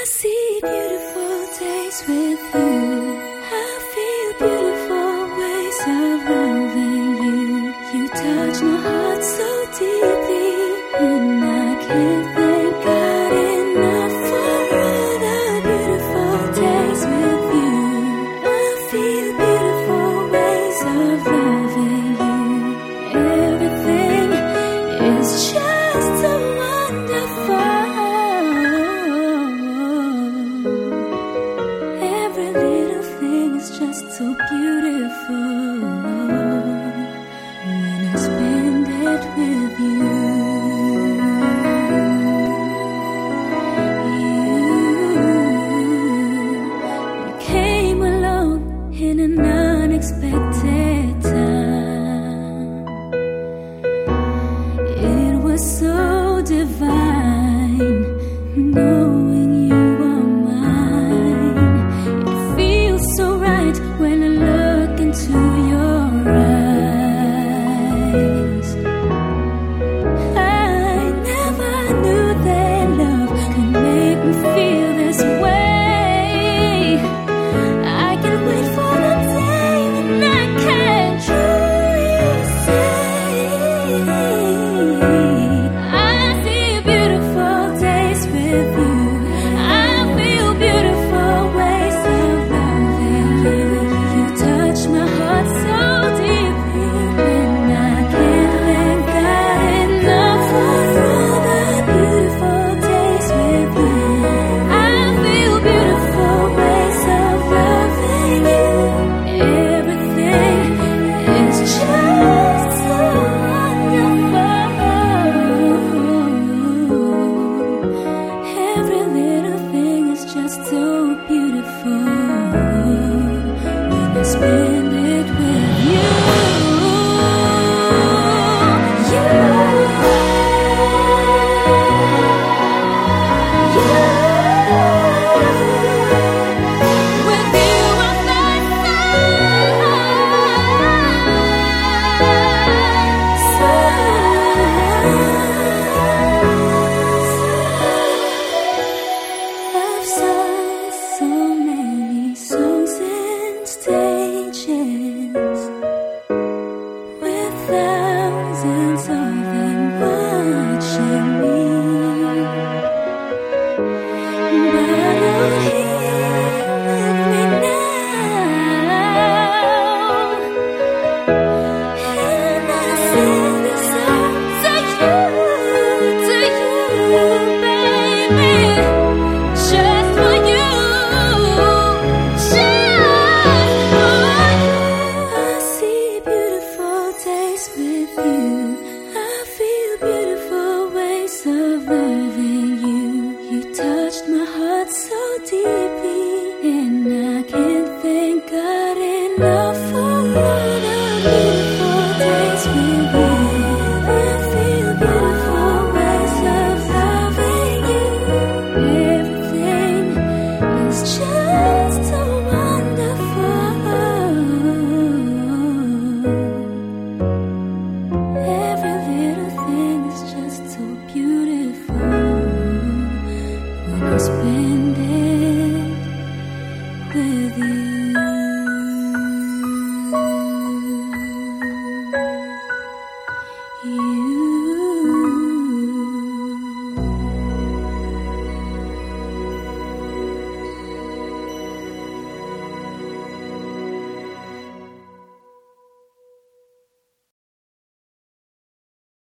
I see beautiful days with you. Beautiful you.